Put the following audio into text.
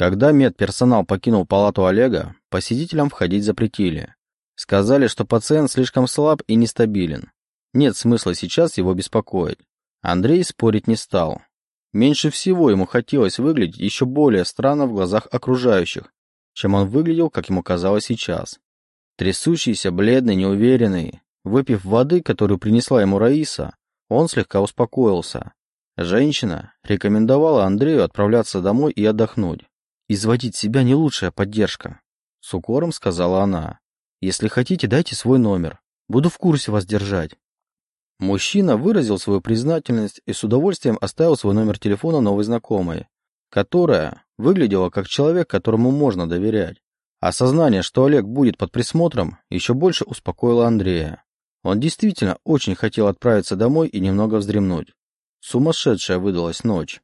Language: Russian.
Когда медперсонал покинул палату Олега, посетителям входить запретили. Сказали, что пациент слишком слаб и нестабилен. Нет смысла сейчас его беспокоить. Андрей спорить не стал. Меньше всего ему хотелось выглядеть еще более странно в глазах окружающих, чем он выглядел, как ему казалось сейчас. Трясущийся, бледный, неуверенный, выпив воды, которую принесла ему Раиса, он слегка успокоился. Женщина рекомендовала Андрею отправляться домой и отдохнуть. «Изводить себя не лучшая поддержка», — с укором сказала она. «Если хотите, дайте свой номер. Буду в курсе вас держать». Мужчина выразил свою признательность и с удовольствием оставил свой номер телефона новой знакомой, которая выглядела как человек, которому можно доверять. Осознание, что Олег будет под присмотром, еще больше успокоило Андрея. Он действительно очень хотел отправиться домой и немного вздремнуть. Сумасшедшая выдалась ночь.